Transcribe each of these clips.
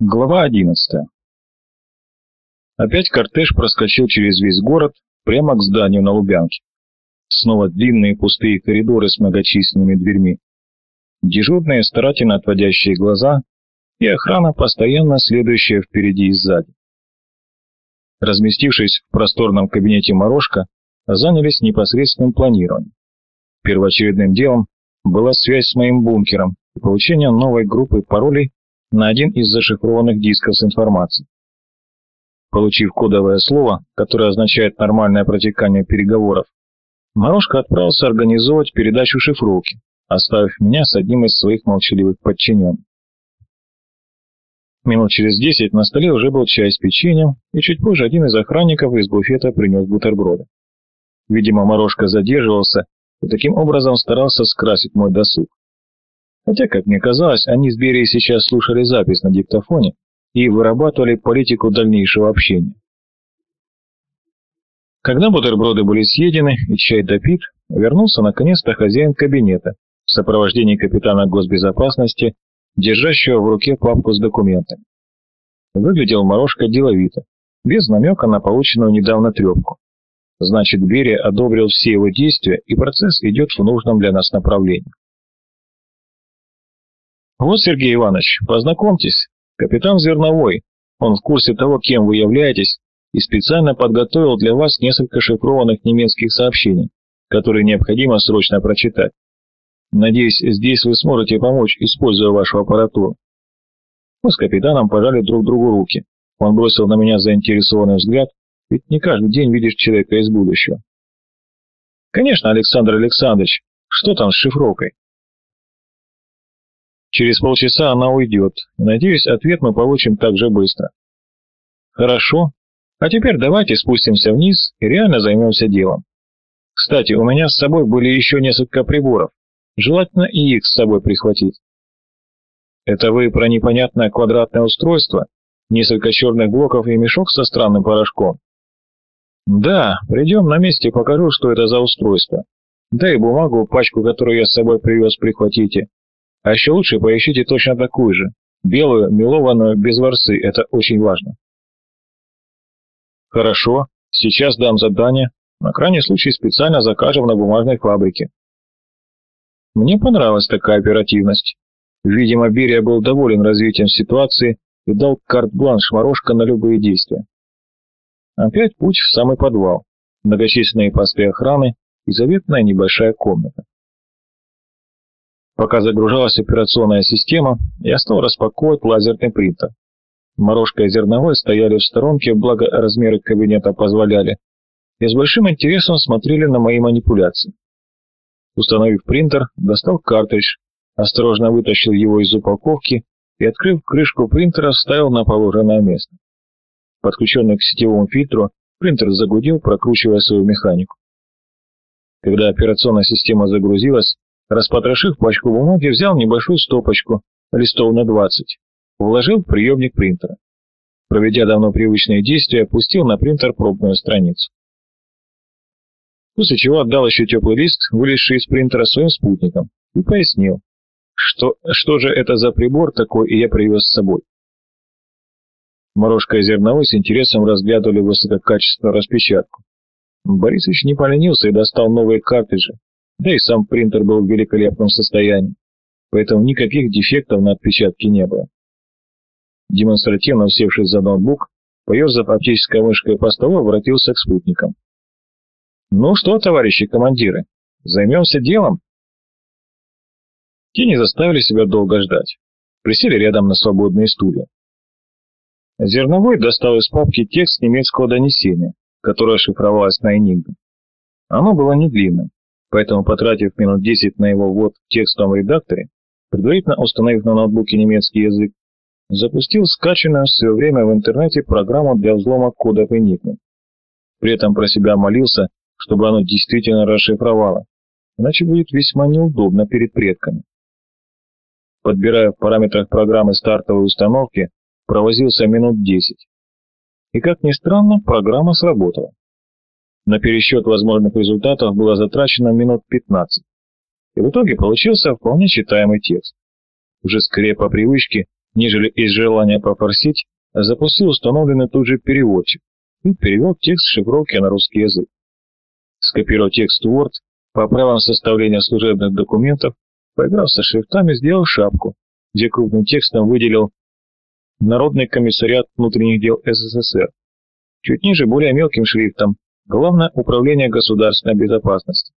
Глава 11 Опять кортеж проскочил через весь город прямо к зданию на Лубянке. Снова длинные пустые коридоры с многочисленными дверьми. Дежурные, старательно отводящие глаза, и охрана, постоянно следующая впереди и сзади. Разместившись в просторном кабинете Морошка, занялись непосредственным планированием. Первоочередным делом была связь с моим бункером и получение новой группы паролей на один из зашифрованных дисков с информацией. Получив кодовое слово, которое означает нормальное протекание переговоров, Морошка отправился организовать передачу шифровки, оставив меня с одним из своих молчаливых подчиненных. Минут через десять на столе уже был чай с печеньем, и чуть позже один из охранников из буфета принес бутерброды. Видимо, Морошка задерживался и таким образом старался скрасить мой досуг. Хотя, как мне казалось, они с Берией сейчас слушали запись на диктофоне и вырабатывали политику дальнейшего общения. Когда бутерброды были съедены и чай допит, вернулся наконец-то хозяин кабинета в сопровождении капитана госбезопасности, держащего в руке папку с документами. Выглядел Морошка деловито, без намека на полученную недавно трепку. Значит, Берия одобрил все его действия, и процесс идет в нужном для нас направлении. Вот, Сергей Иванович, познакомьтесь, капитан Зерновой. Он в курсе того, кем вы являетесь, и специально подготовил для вас несколько шифрованных немецких сообщений, которые необходимо срочно прочитать. Надеюсь, здесь вы сможете помочь, используя вашу аппаратуру. Мы с капитаном пожали друг другу руки. Он бросил на меня заинтересованный взгляд, ведь не каждый день видишь человека из будущего. Конечно, Александр Александрович, что там с шифровкой? Через полчаса она уйдет, надеюсь, ответ мы получим так же быстро. Хорошо. А теперь давайте спустимся вниз и реально займемся делом. Кстати, у меня с собой были еще несколько приборов. Желательно и их с собой прихватить. Это вы про непонятное квадратное устройство? Несколько черных блоков и мешок со странным порошком? Да, придем на месте, покажу, что это за устройство. Да и бумагу, пачку, которую я с собой привез, прихватите. А еще лучше поищите точно такую же. Белую, мелованную, без ворсы. Это очень важно. Хорошо. Сейчас дам задание. На крайний случай специально закажем на бумажной фабрике. Мне понравилась такая оперативность. Видимо, Берия был доволен развитием ситуации и дал карт-бланш Морошка на любые действия. Опять путь в самый подвал, многочисленные посты охраны и заветная небольшая комната. Пока загружалась операционная система, я стал распаковывать лазерный принтер. Морошка и Зерновой стояли в сторонке, благо размеры кабинета позволяли, и с большим интересом смотрели на мои манипуляции. Установив принтер, достал картридж, осторожно вытащил его из упаковки и, открыв крышку принтера, вставил на положенное место. Подключенный к сетевому фильтру, принтер загудел, прокручивая свою механику. Когда операционная система загрузилась, распотрошив пачку бумаги, взял небольшую стопочку, листов на 20, вложил в приемник принтера. Проведя давно привычные действия, пустил на принтер пробную страницу. После чего отдал еще теплый лист, вылезший из принтера своим спутникам, и пояснил, что, что же это за прибор такой, и я привез с собой. Морошка и Зерновой с интересом разглядывали высококачественную распечатку. Борисович не поленился и достал новые картриджи, да и сам принтер был в великолепном состоянии, поэтому никаких дефектов на отпечатке не было. Демонстративно усевшись за ноутбук, поерзав оптической мышкой по столу, обратился к спутникам. «Ну что, товарищи командиры, займемся делом?» Те не заставили себя долго ждать. Присели рядом на свободные стулья. Зерновой достал из папки текст немецкого донесения, которое шифровалось на Энигме. Оно было не длинным, поэтому, потратив минут 10 на его ввод в текстовом редакторе, предварительно установив на ноутбуке немецкий язык, запустил скачанную в свое время в интернете программу для взлома кодов Энигмы. При этом про себя молился, чтобы оно действительно расшифровало, иначе будет весьма неудобно перед предками. Подбирая в параметрах программы стартовой установки провозился минут 10. И как ни странно, программа сработала. На пересчет возможных результатов было затрачено минут 15. И в итоге получился вполне читаемый текст. Уже скорее по привычке, нежели из желания попросить, запустил установленный тут же переводчик и перевел текст шифровки на русский язык. Скопировав текст в Word, по правилам составления служебных документов, поиграв со шрифтами, сделал шапку, где крупным текстом выделил Народный комиссариат внутренних дел СССР. Чуть ниже более мелким шрифтом Главное управление государственной безопасности.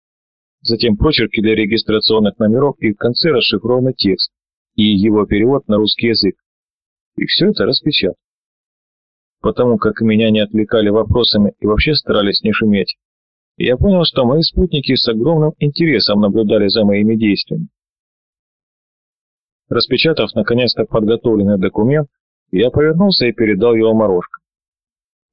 Затем прочерки для регистрационных номеров и в конце расшифрованный текст и его перевод на русский язык. И все это распечатал. Потому как меня не отвлекали вопросами и вообще старались не шуметь, я понял, что мои спутники с огромным интересом наблюдали за моими действиями. Распечатав наконец-то подготовленный документ, я повернулся и передал его Морошко.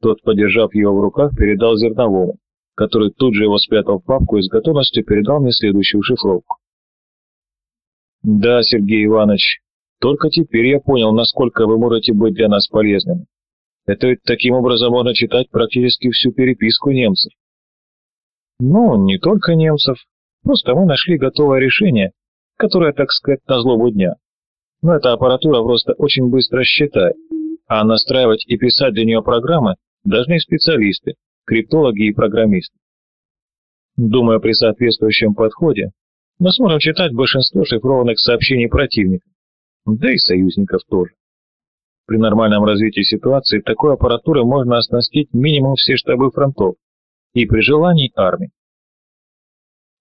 Тот, подержав его в руках, передал Зерновому, который тут же его спрятал в папку и с готовностью передал мне следующую шифровку. «Да, Сергей Иванович, только теперь я понял, насколько вы можете быть для нас полезными. Это ведь таким образом можно читать практически всю переписку немцев. Ну, не только немцев. Просто мы нашли готовое решение, которое, так сказать, на злобу дня. Но эта аппаратура просто очень быстро считает, а настраивать и писать для нее программы должны специалисты, криптологи и программисты. Думаю, при соответствующем подходе мы сможем читать большинство шифрованных сообщений противника, да и союзников тоже. При нормальном развитии ситуации такой аппаратурой можно оснастить минимум все штабы фронтов, и при желании армии.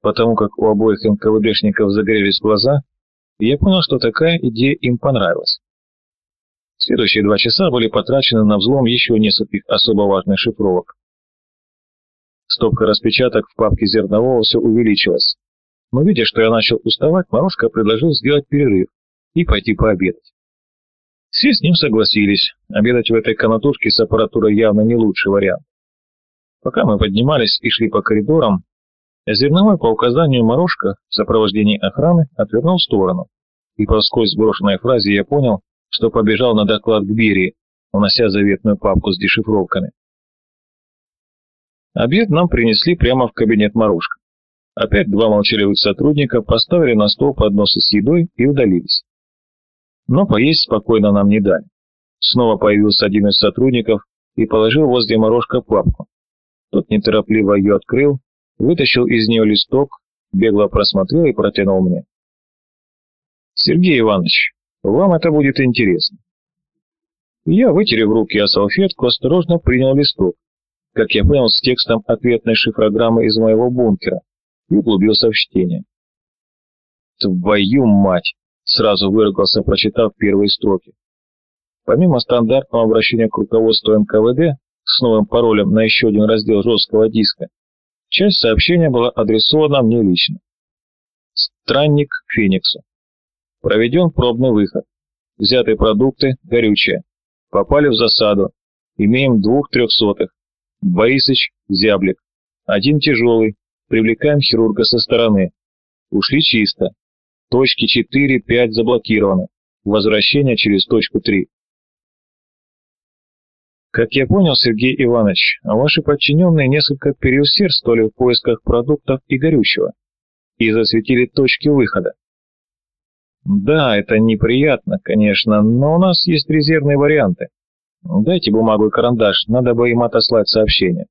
Потому как у обоих НКВДшников загорелись глаза, я понял, что такая идея им понравилась. Следующие два часа были потрачены на взлом еще нескольких особо важных шифровок. Стопка распечаток в папке зернового все увеличилась. Но видя, что я начал уставать, Морошка предложил сделать перерыв и пойти пообедать. Все с ним согласились. Обедать в этой комнатушке с аппаратурой явно не лучший вариант. Пока мы поднимались и шли по коридорам, Зерновой по указанию Морошка в сопровождении охраны отвернул в сторону. И по сквозь сброшенной фразе я понял, что побежал на доклад к Берии, унося заветную папку с дешифровками. Обед нам принесли прямо в кабинет Морошка. Опять два молчаливых сотрудника поставили на стол подносы с едой и удалились. Но поесть спокойно нам не дали. Снова появился один из сотрудников и положил возле Морошка папку. Тот неторопливо ее открыл, вытащил из нее листок, бегло просмотрел и протянул мне. «Сергей Иванович, вам это будет интересно». Я, вытерев руки о салфетку, осторожно принял листок, как я понял, с текстом ответной шифрограммы из моего бункера, и углубился в чтение. «Твою мать!» — сразу выругался, прочитав первые строки. Помимо стандартного обращения к руководству НКВД, с новым паролем на еще один раздел жесткого диска, часть сообщения была адресована мне лично. Странник Фениксу. Проведен пробный выход. Взяты продукты, горючее. Попали в засаду. Имеем двух трехсотых. Борисыч, зяблик. Один тяжелый. Привлекаем хирурга со стороны. Ушли чисто. Точки 4-5 заблокированы. Возвращение через точку 3. Как я понял, Сергей Иванович, ваши подчиненные несколько переусердствовали в поисках продуктов и горючего и засветили точки выхода. Да, это неприятно, конечно, но у нас есть резервные варианты. Дайте бумагу и карандаш, надо бы им отослать сообщение.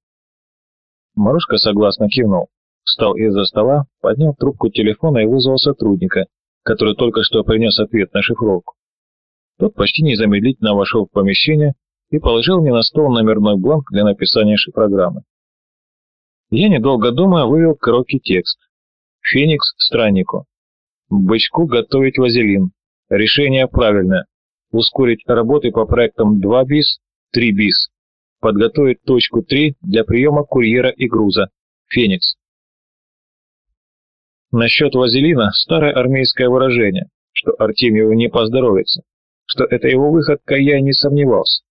Марушка согласно кивнул, встал из-за стола, поднял трубку телефона и вызвал сотрудника, который только что принес ответ на шифровку. Тот почти незамедлительно вошел в помещение и положил мне на стол номерной бланк для написания шифрограммы. Я, недолго думая, вывел короткий текст. Феникс страннику. Бычку готовить вазелин. Решение правильное. Ускорить работы по проектам 2 бис, 3 бис. Подготовить точку 3 для приема курьера и груза. Феникс. Насчет вазелина старое армейское выражение, что Артемьеву не поздоровится, что это его выходка я не сомневался.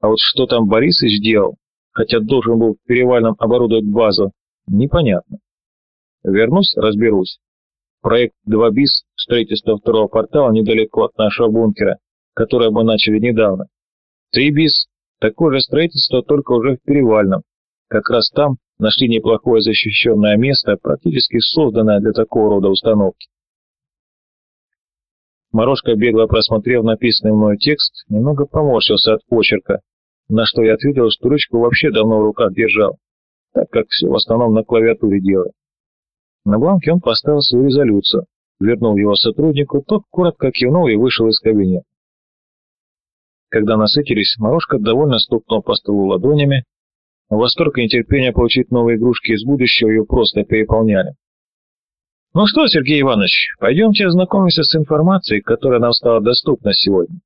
А вот что там Борисыч делал, хотя должен был в Перевальном оборудовать базу, непонятно. Вернусь, разберусь. Проект 2 БИС, строительство второго портала недалеко от нашего бункера, которое мы начали недавно. 3 БИС, такое же строительство, только уже в Перевальном. Как раз там нашли неплохое защищенное место, практически созданное для такого рода установки. Морошка, бегло просмотрев написанный мною текст, немного поморщился от почерка, на что я ответил, что ручку вообще давно в руках держал, так как все в основном на клавиатуре делаю. На бланке он поставил свою резолюцию, вернул его сотруднику, тот коротко кивнул и вышел из кабинета. Когда насытились, Морошка довольно стукнул по столу ладонями, восторг и нетерпение получить новые игрушки из будущего ее просто переполняли. Ну что, Сергей Иванович, пойдемте ознакомимся с информацией, которая нам стала доступна сегодня.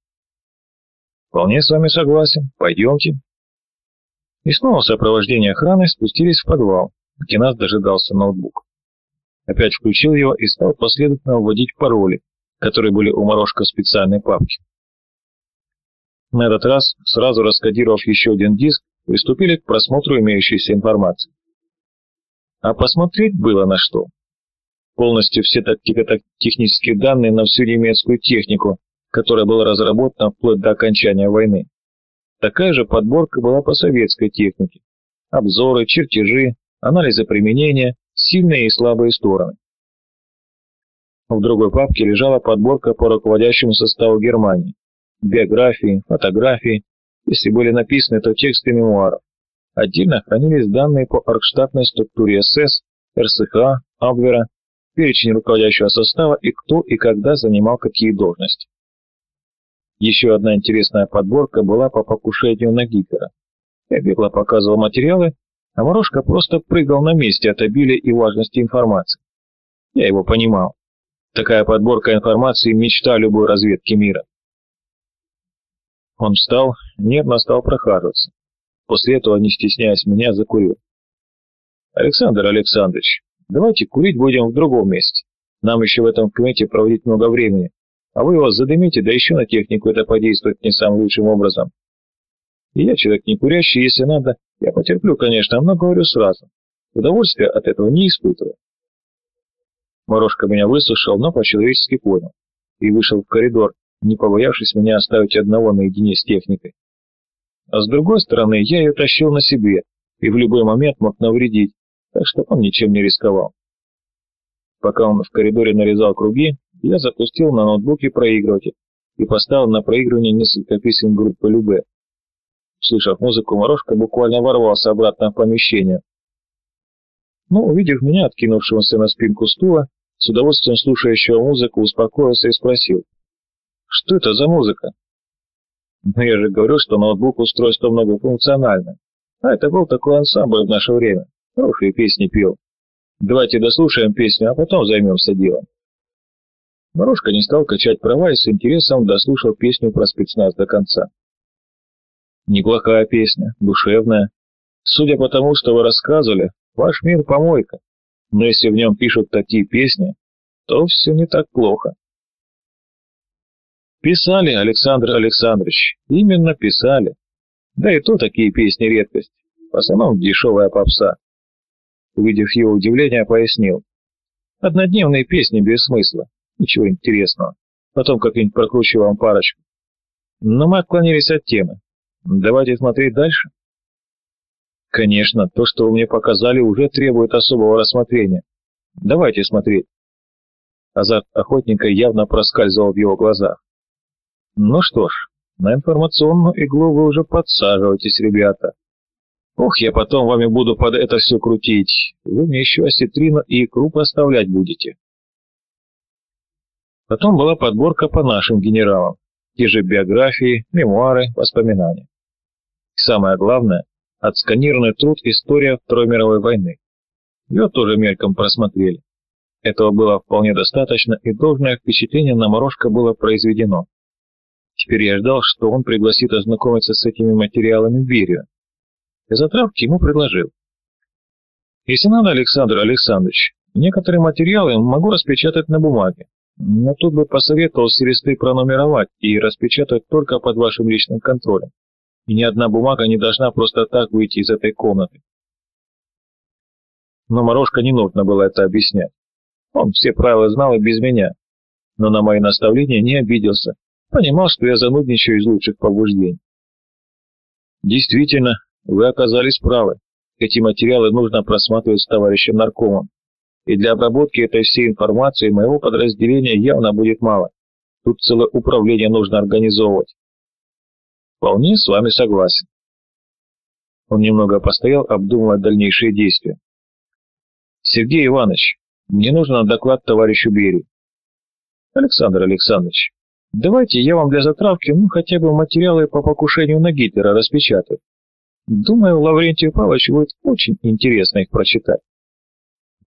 Вполне с вами согласен. Пойдемте. И снова в сопровождении охраны спустились в подвал, где нас дожидался ноутбук. Опять включил его и стал последовательно вводить пароли, которые были у Морошка в специальной папке. На этот раз, сразу раскодировав еще один диск, приступили к просмотру имеющейся информации. А посмотреть было на что. Полностью все тактико-технические данные на всю немецкую технику, которая была разработана вплоть до окончания войны. Такая же подборка была по советской технике. Обзоры, чертежи, анализы применения, сильные и слабые стороны. В другой папке лежала подборка по руководящему составу Германии. Биографии, фотографии, если были написаны, то тексты мемуаров. Отдельно хранились данные по оргштатной структуре СС, РСХ, Абвера, перечень руководящего состава и кто и когда занимал какие должности. Еще одна интересная подборка была по покушению на Гитлера. Я бегло показывал материалы, а просто прыгал на месте от обилия и важности информации. Я его понимал. Такая подборка информации – мечта любой разведки мира. Он встал, нервно стал прохаживаться. После этого, не стесняясь меня, закурил. «Александр Александрович, давайте курить будем в другом месте. Нам еще в этом кмете проводить много времени, а вы его задымите, да еще на технику это подействует не самым лучшим образом. И я человек не курящий, если надо, я потерплю, конечно, но говорю сразу. Удовольствия от этого не испытываю. Морошка меня выслушал, но по-человечески понял. И вышел в коридор, не побоявшись меня оставить одного наедине с техникой. А с другой стороны, я ее тащил на себе, и в любой момент мог навредить, так что он ничем не рисковал. Пока он в коридоре нарезал круги, я запустил на ноутбуке проигрыватель и поставил на проигрывание несколько песен группы Любе. Слышав музыку, Морошка буквально ворвался обратно в помещение. Но, увидев меня, откинувшегося на спинку стула, с удовольствием слушающего музыку, успокоился и спросил, «Что это за музыка?» «Ну, я же говорю, что ноутбук устройство многофункциональное. А это был такой ансамбль в наше время. Хорошие песни пел. Давайте дослушаем песню, а потом займемся делом». Морошка не стал качать права и с интересом дослушал песню про спецназ до конца. Неплохая песня, душевная. Судя по тому, что вы рассказывали, ваш мир помойка. Но если в нем пишут такие песни, то все не так плохо. Писали, Александр Александрович, именно писали. Да и то такие песни редкость, в основном дешевая попса. Увидев его удивление, пояснил. Однодневные песни без смысла. Ничего интересного. Потом как-нибудь прокручу парочку. Но мы отклонились от темы. Давайте смотреть дальше. Конечно, то, что вы мне показали, уже требует особого рассмотрения. Давайте смотреть. Азарт охотника явно проскальзывал в его глазах. Ну что ж, на информационную иглу вы уже подсаживаетесь, ребята. Ох, я потом вами буду под это все крутить. Вы мне еще осетрину и икру поставлять будете. Потом была подборка по нашим генералам, те же биографии, мемуары, воспоминания. Самое главное, отсканированный труд «История Второй мировой войны». Ее тоже мельком просмотрели. Этого было вполне достаточно, и должное впечатление на Морошка было произведено. Теперь я ждал, что он пригласит ознакомиться с этими материалами в Берию. И затравки ему предложил. Если надо, Александр Александрович, некоторые материалы могу распечатать на бумаге. Но тут бы посоветовал сересты пронумеровать и распечатать только под вашим личным контролем. И ни одна бумага не должна просто так выйти из этой комнаты. Но Морошка не нужно было это объяснять. Он все правила знал и без меня. Но на мои наставления не обиделся. Понимал, что я занудничаю из лучших побуждений. Действительно, вы оказались правы. Эти материалы нужно просматривать с товарищем наркомом и для обработки этой всей информации моего подразделения явно будет мало. Тут целое управление нужно организовывать. Вполне с вами согласен. Он немного постоял, обдумывая дальнейшие действия. Сергей Иванович, мне нужен доклад товарищу Берию. Александр Александрович, давайте я вам для затравки, ну, хотя бы материалы по покушению на Гитлера распечатаю. Думаю, Лаврентию Павловичу будет очень интересно их прочитать.